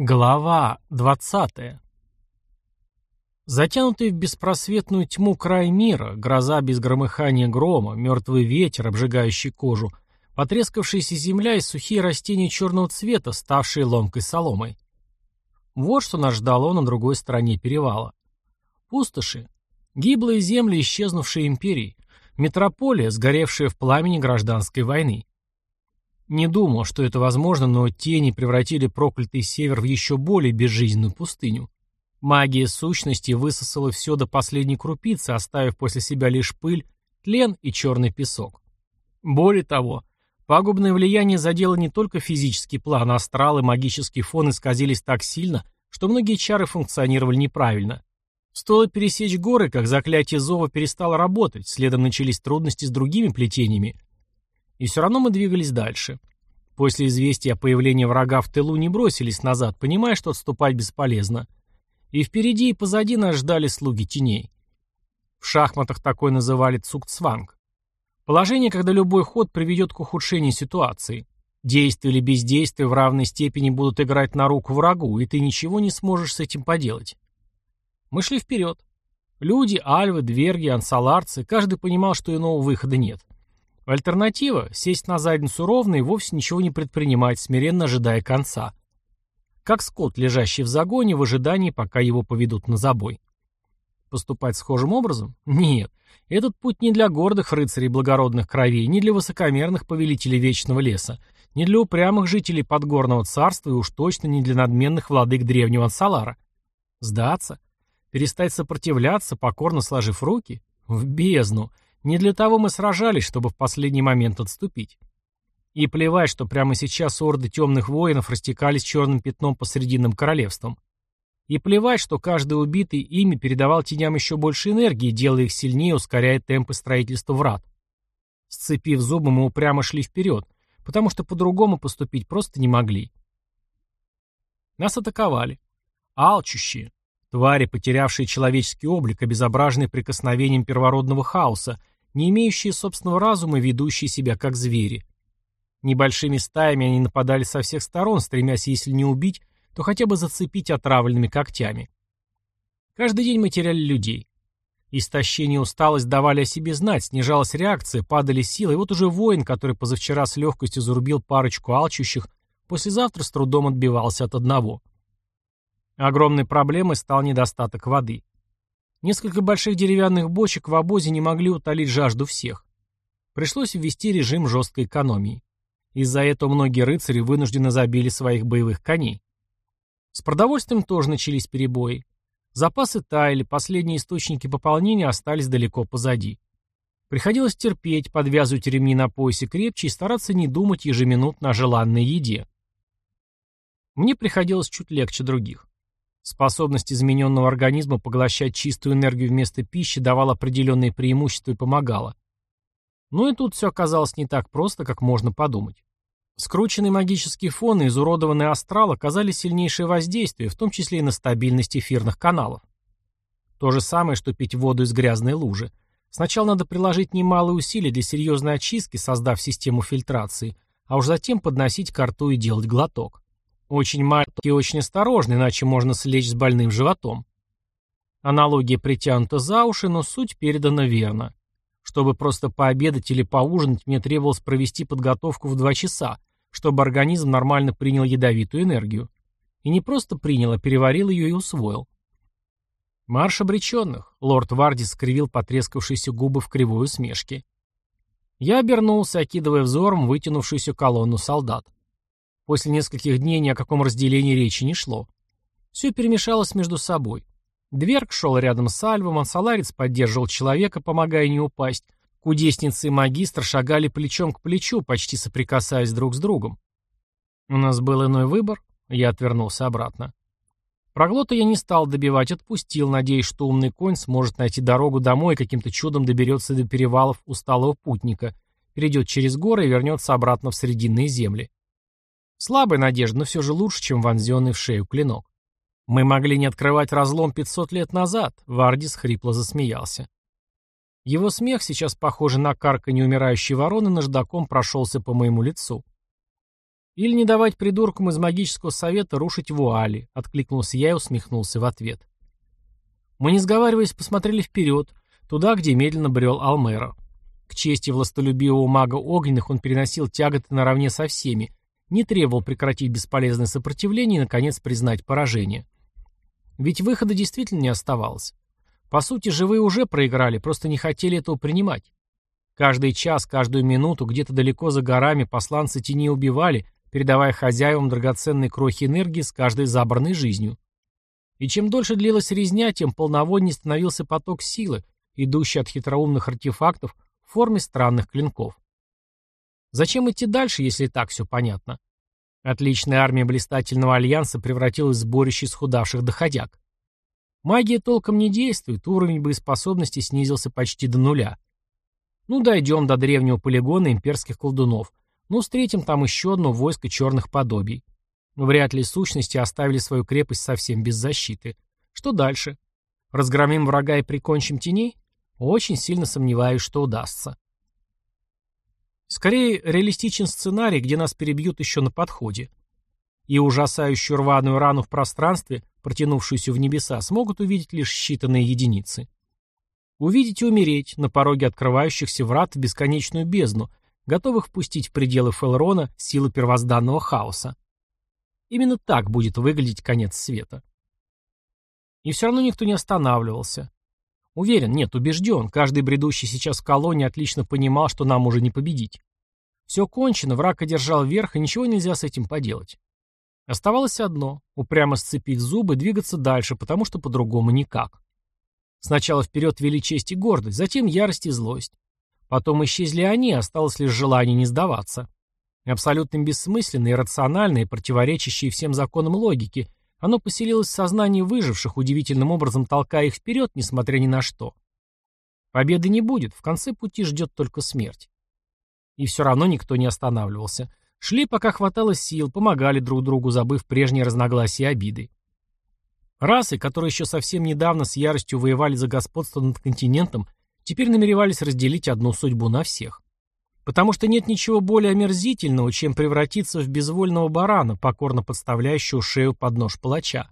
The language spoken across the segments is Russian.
Глава двадцатая Затянутый в беспросветную тьму край мира, гроза без громыхания грома, мертвый ветер, обжигающий кожу, потрескавшаяся земля и сухие растения черного цвета, ставшие ломкой соломой. Вот что нас ждало на другой стороне перевала. Пустоши, гиблые земли исчезнувшей империи, метрополия, сгоревшая в пламени гражданской войны. Не думал, что это возможно, но тени превратили проклятый север в еще более безжизненную пустыню. Магия сущности высосала все до последней крупицы, оставив после себя лишь пыль, тлен и черный песок. Более того, пагубное влияние задело не только физический план, астрал и магический фон исказились так сильно, что многие чары функционировали неправильно. Стоило пересечь горы, как заклятие зова перестало работать, следом начались трудности с другими плетениями, и все равно мы двигались дальше. После известия о появлении врага в тылу не бросились назад, понимая, что отступать бесполезно. И впереди и позади нас ждали слуги теней. В шахматах такой называли цукцванг. Положение, когда любой ход приведет к ухудшению ситуации. Действие или бездействие в равной степени будут играть на руку врагу, и ты ничего не сможешь с этим поделать. Мы шли вперед. Люди, альвы, дверги, ансаларцы, каждый понимал, что иного выхода нет. Альтернатива – сесть на задницу ровно и вовсе ничего не предпринимать, смиренно ожидая конца. Как скот, лежащий в загоне, в ожидании, пока его поведут на забой. Поступать схожим образом? Нет. Этот путь не для гордых рыцарей благородных кровей, не для высокомерных повелителей Вечного Леса, не для упрямых жителей Подгорного Царства и уж точно не для надменных владык Древнего Ансалара. Сдаться? Перестать сопротивляться, покорно сложив руки? В бездну! Не для того мы сражались, чтобы в последний момент отступить. И плевать, что прямо сейчас орды темных воинов растекались черным пятном по Срединным королевствам. И плевать, что каждый убитый ими передавал теням еще больше энергии, делая их сильнее, ускоряя темпы строительства врат. Сцепив зубы, мы упрямо шли вперед, потому что по-другому поступить просто не могли. Нас атаковали. Алчущие. Твари, потерявшие человеческий облик, обезображенные прикосновением первородного хаоса, не имеющие собственного разума и ведущие себя как звери. Небольшими стаями они нападали со всех сторон, стремясь, если не убить, то хотя бы зацепить отравленными когтями. Каждый день мы теряли людей. Истощение и усталость давали о себе знать, снижалась реакция, падали силы, и вот уже воин, который позавчера с легкостью зарубил парочку алчущих, послезавтра с трудом отбивался от одного. Огромной проблемой стал недостаток воды. Несколько больших деревянных бочек в обозе не могли утолить жажду всех. Пришлось ввести режим жесткой экономии. Из-за этого многие рыцари вынуждены забили своих боевых коней. С продовольствием тоже начались перебои. Запасы таяли, последние источники пополнения остались далеко позади. Приходилось терпеть, подвязывать ремни на поясе крепче и стараться не думать ежеминутно о желанной еде. Мне приходилось чуть легче других. Способность измененного организма поглощать чистую энергию вместо пищи давала определенные преимущества и помогала. Но и тут все оказалось не так просто, как можно подумать. Скрученный магический фон и изуродованный астрал оказали сильнейшее воздействие, в том числе и на стабильность эфирных каналов. То же самое, что пить воду из грязной лужи. Сначала надо приложить немалые усилия для серьезной очистки, создав систему фильтрации, а уж затем подносить к рту и делать глоток. Очень маленький и очень осторожный, иначе можно слечь с больным животом. Аналогия притянута за уши, но суть передана верно. Чтобы просто пообедать или поужинать, мне требовалось провести подготовку в два часа, чтобы организм нормально принял ядовитую энергию. И не просто принял, а переварил ее и усвоил. Марш обреченных. Лорд Варди скривил потрескавшиеся губы в кривой усмешке. Я обернулся, окидывая взором вытянувшуюся колонну солдат. После нескольких дней ни о каком разделении речи не шло. Все перемешалось между собой. Дверг шел рядом с Альвом, ансаларец поддерживал человека, помогая не упасть. Кудесницы и магистр шагали плечом к плечу, почти соприкасаясь друг с другом. У нас был иной выбор, я отвернулся обратно. Проглота я не стал добивать, отпустил, надеясь, что умный конь сможет найти дорогу домой и каким-то чудом доберется до перевалов усталого путника, перейдет через горы и вернется обратно в Срединные земли. Слабая надежда, но все же лучше, чем вонзенный в шею клинок. Мы могли не открывать разлом 500 лет назад, Вардис хрипло засмеялся. Его смех, сейчас похожий на карканье умирающей вороны, наждаком прошелся по моему лицу. Или не давать придуркам из магического совета рушить вуали, откликнулся я и усмехнулся в ответ. Мы, не сговариваясь, посмотрели вперед, туда, где медленно брел Алмера. К чести властолюбивого мага огненных он переносил тяготы наравне со всеми, не требовал прекратить бесполезное сопротивление и, наконец, признать поражение. Ведь выхода действительно не оставалось. По сути, живые уже проиграли, просто не хотели этого принимать. Каждый час, каждую минуту, где-то далеко за горами посланцы тени убивали, передавая хозяевам драгоценные крохи энергии с каждой забранной жизнью. И чем дольше длилась резня, тем полноводнее становился поток силы, идущий от хитроумных артефактов в форме странных клинков. Зачем идти дальше, если так все понятно? Отличная армия блистательного альянса превратилась в сборище исхудавших доходяг. Магия толком не действует, уровень боеспособности снизился почти до нуля. Ну, дойдем до древнего полигона имперских колдунов. Ну, встретим там еще одно войско черных подобий. Вряд ли сущности оставили свою крепость совсем без защиты. Что дальше? Разгромим врага и прикончим теней? Очень сильно сомневаюсь, что удастся. Скорее, реалистичен сценарий, где нас перебьют еще на подходе. И ужасающую рваную рану в пространстве, протянувшуюся в небеса, смогут увидеть лишь считанные единицы. Увидеть и умереть на пороге открывающихся врат в бесконечную бездну, готовых впустить в пределы Фелрона силы первозданного хаоса. Именно так будет выглядеть конец света. И все равно никто не останавливался. Уверен, нет, убежден, каждый бредущий сейчас в колонии отлично понимал, что нам уже не победить. Все кончено, враг одержал верх, и ничего нельзя с этим поделать. Оставалось одно — упрямо сцепить зубы, двигаться дальше, потому что по-другому никак. Сначала вперед вели честь и гордость, затем ярость и злость. Потом исчезли они, осталось лишь желание не сдаваться. Абсолютно бессмысленное, иррациональное, противоречащее всем законам логики, оно поселилось в сознании выживших, удивительным образом толкая их вперед, несмотря ни на что. Победы не будет, в конце пути ждет только смерть. И все равно никто не останавливался. Шли, пока хватало сил, помогали друг другу, забыв прежние разногласия и обиды. Расы, которые еще совсем недавно с яростью воевали за господство над континентом, теперь намеревались разделить одну судьбу на всех. Потому что нет ничего более омерзительного, чем превратиться в безвольного барана, покорно подставляющего шею под нож палача.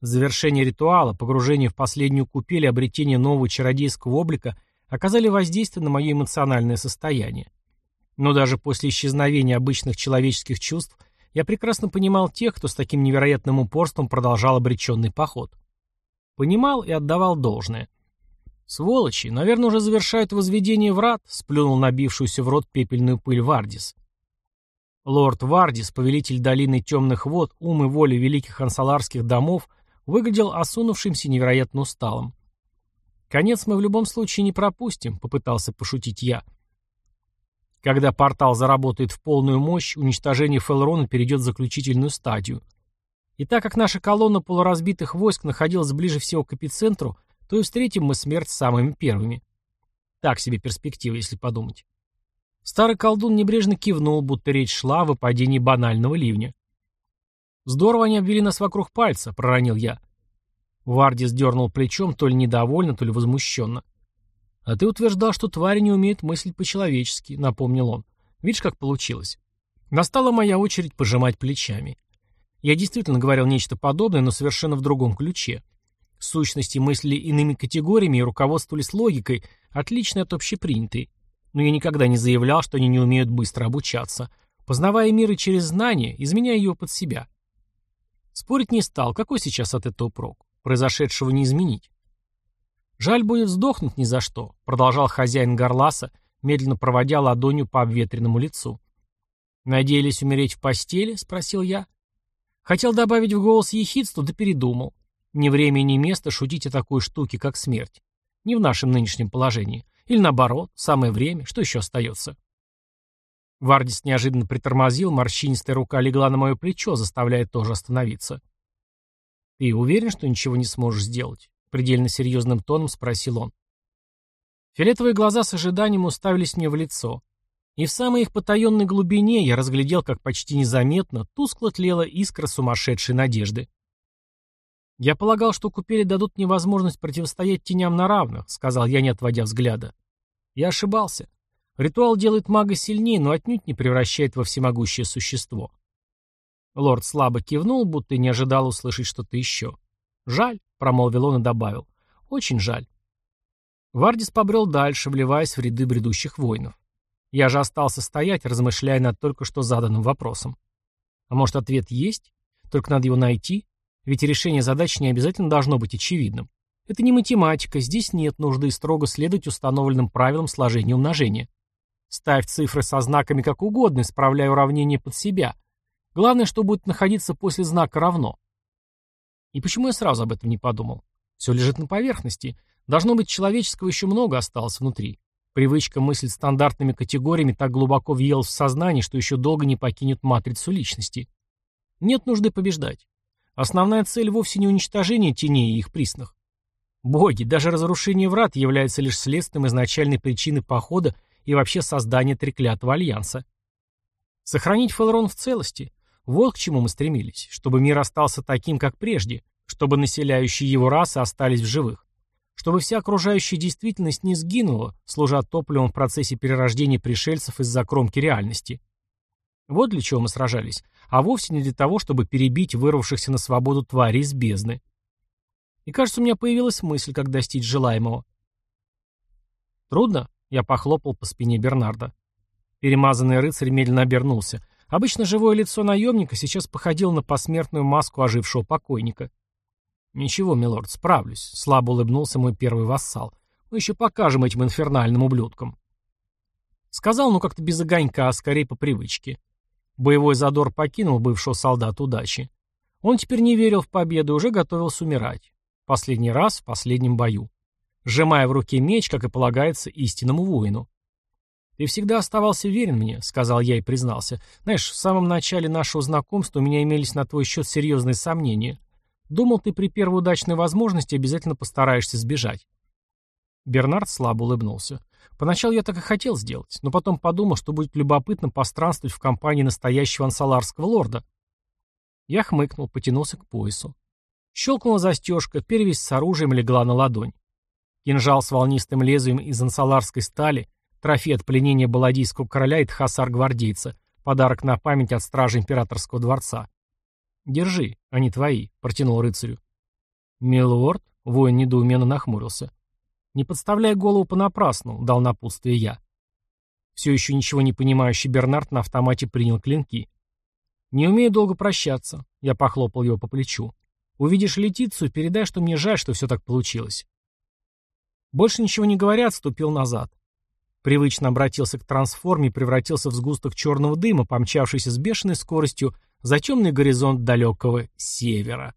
Завершение ритуала, погружение в последнюю купель и обретение нового чародейского облика оказали воздействие на мое эмоциональное состояние. Но даже после исчезновения обычных человеческих чувств я прекрасно понимал тех, кто с таким невероятным упорством продолжал обреченный поход. Понимал и отдавал должное. «Сволочи, наверное, уже завершают возведение врат», — сплюнул набившуюся в рот пепельную пыль Вардис. Лорд Вардис, повелитель долины темных вод, ум и воли великих ансаларских домов, выглядел осунувшимся невероятно усталым. «Конец мы в любом случае не пропустим», — попытался пошутить я. Когда портал заработает в полную мощь, уничтожение Фелрона перейдет в заключительную стадию. И так как наша колонна полуразбитых войск находилась ближе всего к эпицентру, то и встретим мы смерть самыми первыми. Так себе перспектива, если подумать. Старый колдун небрежно кивнул, будто речь шла о выпадении банального ливня. «Здорово они обвели нас вокруг пальца», — проронил я. Варди сдернул плечом, то ли недовольно, то ли возмущенно. «А ты утверждал, что твари не умеют мыслить по-человечески», — напомнил он. «Видишь, как получилось?» Настала моя очередь пожимать плечами. Я действительно говорил нечто подобное, но совершенно в другом ключе. Сущности мыслили иными категориями и руководствовались логикой, отличной от общепринятой. Но я никогда не заявлял, что они не умеют быстро обучаться, познавая мир и через знания, изменяя его под себя. Спорить не стал, какой сейчас от этого прок? Произошедшего не изменить. Жаль будет сдохнуть ни за что, продолжал хозяин Горласа, медленно проводя ладонью по обветренному лицу. «Надеялись умереть в постели?» — спросил я. Хотел добавить в голос ехидство, да передумал. Ни время, ни место шутить о такой штуке, как смерть. Не в нашем нынешнем положении. Или наоборот, самое время, что еще остается? Вардис неожиданно притормозил, морщинистая рука легла на мое плечо, заставляя тоже остановиться. «Ты уверен, что ничего не сможешь сделать?» Предельно серьезным тоном спросил он. Фиолетовые глаза с ожиданием уставились мне в лицо. И в самой их потаенной глубине я разглядел, как почти незаметно тускло тлела искра сумасшедшей надежды. «Я полагал, что купели дадут мне возможность противостоять теням на равных», — сказал я, не отводя взгляда. Я ошибался. Ритуал делает мага сильнее, но отнюдь не превращает во всемогущее существо. Лорд слабо кивнул, будто не ожидал услышать что-то еще. «Жаль», — промолвил он и добавил. «Очень жаль». Вардис побрел дальше, вливаясь в ряды бредущих воинов. Я же остался стоять, размышляя над только что заданным вопросом. А может, ответ есть? Только надо его найти? Ведь решение задачи не обязательно должно быть очевидным. Это не математика, здесь нет нужды строго следовать установленным правилам сложения и умножения. Ставь цифры со знаками как угодно, исправляй уравнение под себя. Главное, что будет находиться после знака «равно». И почему я сразу об этом не подумал? Все лежит на поверхности. Должно быть, человеческого еще много осталось внутри. Привычка мыслить стандартными категориями так глубоко въелась в сознание, что еще долго не покинет матрицу личности. Нет нужды побеждать. Основная цель вовсе не уничтожение теней и их приснах. Боги, даже разрушение врат является лишь следствием изначальной причины похода и вообще создания треклятого альянса. Сохранить Фелрон в целости – вот к чему мы стремились, чтобы мир остался таким, как прежде, чтобы населяющие его расы остались в живых, чтобы вся окружающая действительность не сгинула, служа топливом в процессе перерождения пришельцев из-за кромки реальности. Вот для чего мы сражались, а вовсе не для того, чтобы перебить вырвавшихся на свободу тварей из бездны. И кажется, у меня появилась мысль, как достичь желаемого. «Трудно?» — я похлопал по спине Бернарда. Перемазанный рыцарь медленно обернулся. Обычно живое лицо наемника сейчас походило на посмертную маску ожившего покойника. «Ничего, милорд, справлюсь», — слабо улыбнулся мой первый вассал. «Мы еще покажем этим инфернальным ублюдкам». Сказал, ну как-то без огонька, а скорее по привычке. Боевой задор покинул бывшего солдата удачи. Он теперь не верил в победу и уже готовился умирать. Последний раз в последнем бою. Сжимая в руке меч, как и полагается истинному воину. «Ты всегда оставался верен мне», — сказал я и признался. «Знаешь, в самом начале нашего знакомства у меня имелись на твой счет серьезные сомнения. Думал, ты при первой удачной возможности обязательно постараешься сбежать. Бернард слабо улыбнулся. Поначалу я так и хотел сделать, но потом подумал, что будет любопытно постранствовать в компании настоящего ансаларского лорда. Я хмыкнул, потянулся к поясу. Щелкнула застежка, перевесь с оружием легла на ладонь. Кинжал с волнистым лезвием из ансаларской стали, трофей от пленения баладийского короля и тхасар-гвардейца, подарок на память от стражи императорского дворца. «Держи, они твои», — протянул рыцарю. «Милорд?» — воин недоуменно нахмурился. «Не подставляй голову понапрасну», — дал напутствие я. Все еще ничего не понимающий Бернард на автомате принял клинки. «Не умею долго прощаться», — я похлопал его по плечу. «Увидишь Летицию, передай, что мне жаль, что все так получилось». Больше ничего не говоря, отступил назад. Привычно обратился к трансформе и превратился в сгусток черного дыма, помчавшийся с бешеной скоростью за темный горизонт далекого севера.